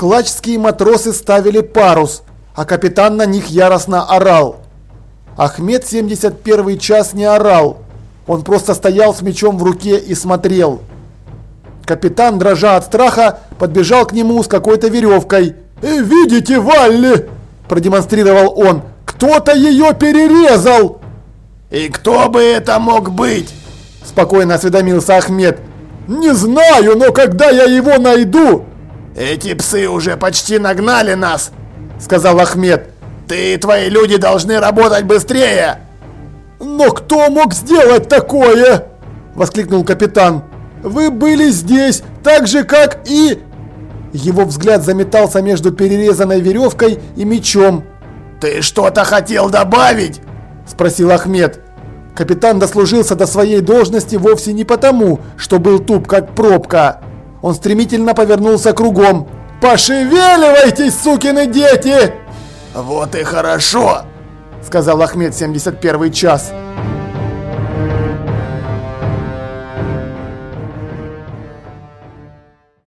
Клачские матросы ставили парус, а капитан на них яростно орал. Ахмед 71 час не орал. Он просто стоял с мечом в руке и смотрел. Капитан, дрожа от страха, подбежал к нему с какой-то веревкой. «Э, «Видите, Валли!» – продемонстрировал он. «Кто-то ее перерезал!» «И кто бы это мог быть?» – спокойно осведомился Ахмед. «Не знаю, но когда я его найду...» «Эти псы уже почти нагнали нас!» – сказал Ахмед. «Ты и твои люди должны работать быстрее!» «Но кто мог сделать такое?» – воскликнул капитан. Вы были здесь, так же как и...» Его взгляд заметался между перерезанной веревкой и мечом. «Ты что-то хотел добавить?» – спросил Ахмед. Капитан дослужился до своей должности вовсе не потому, что был туп как пробка. Он стремительно повернулся кругом. «Пошевеливайтесь, сукины дети!» «Вот и хорошо!» – сказал Ахмед 71 час.